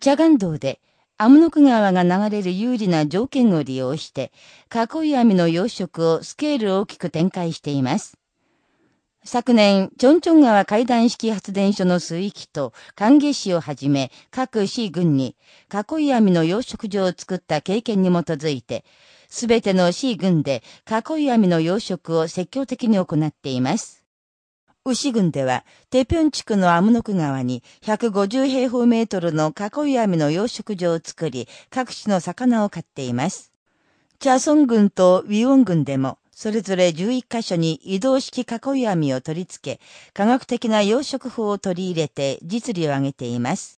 茶岩道で、アムノク川が流れる有利な条件を利用して、囲い網の養殖をスケール大きく展開しています。昨年、チョンチョン川階段式発電所の水域と歓迎市をはじめ各市軍に囲い網の養殖場を作った経験に基づいて、すべての市軍で囲い網の養殖を積極的に行っています。牛郡では、テピョン地区のアムノク川に150平方メートルの囲い網の養殖場を作り、各地の魚を飼っています。チャソン郡とウィオン郡でも、それぞれ11カ所に移動式囲い網を取り付け、科学的な養殖法を取り入れて実利を上げています。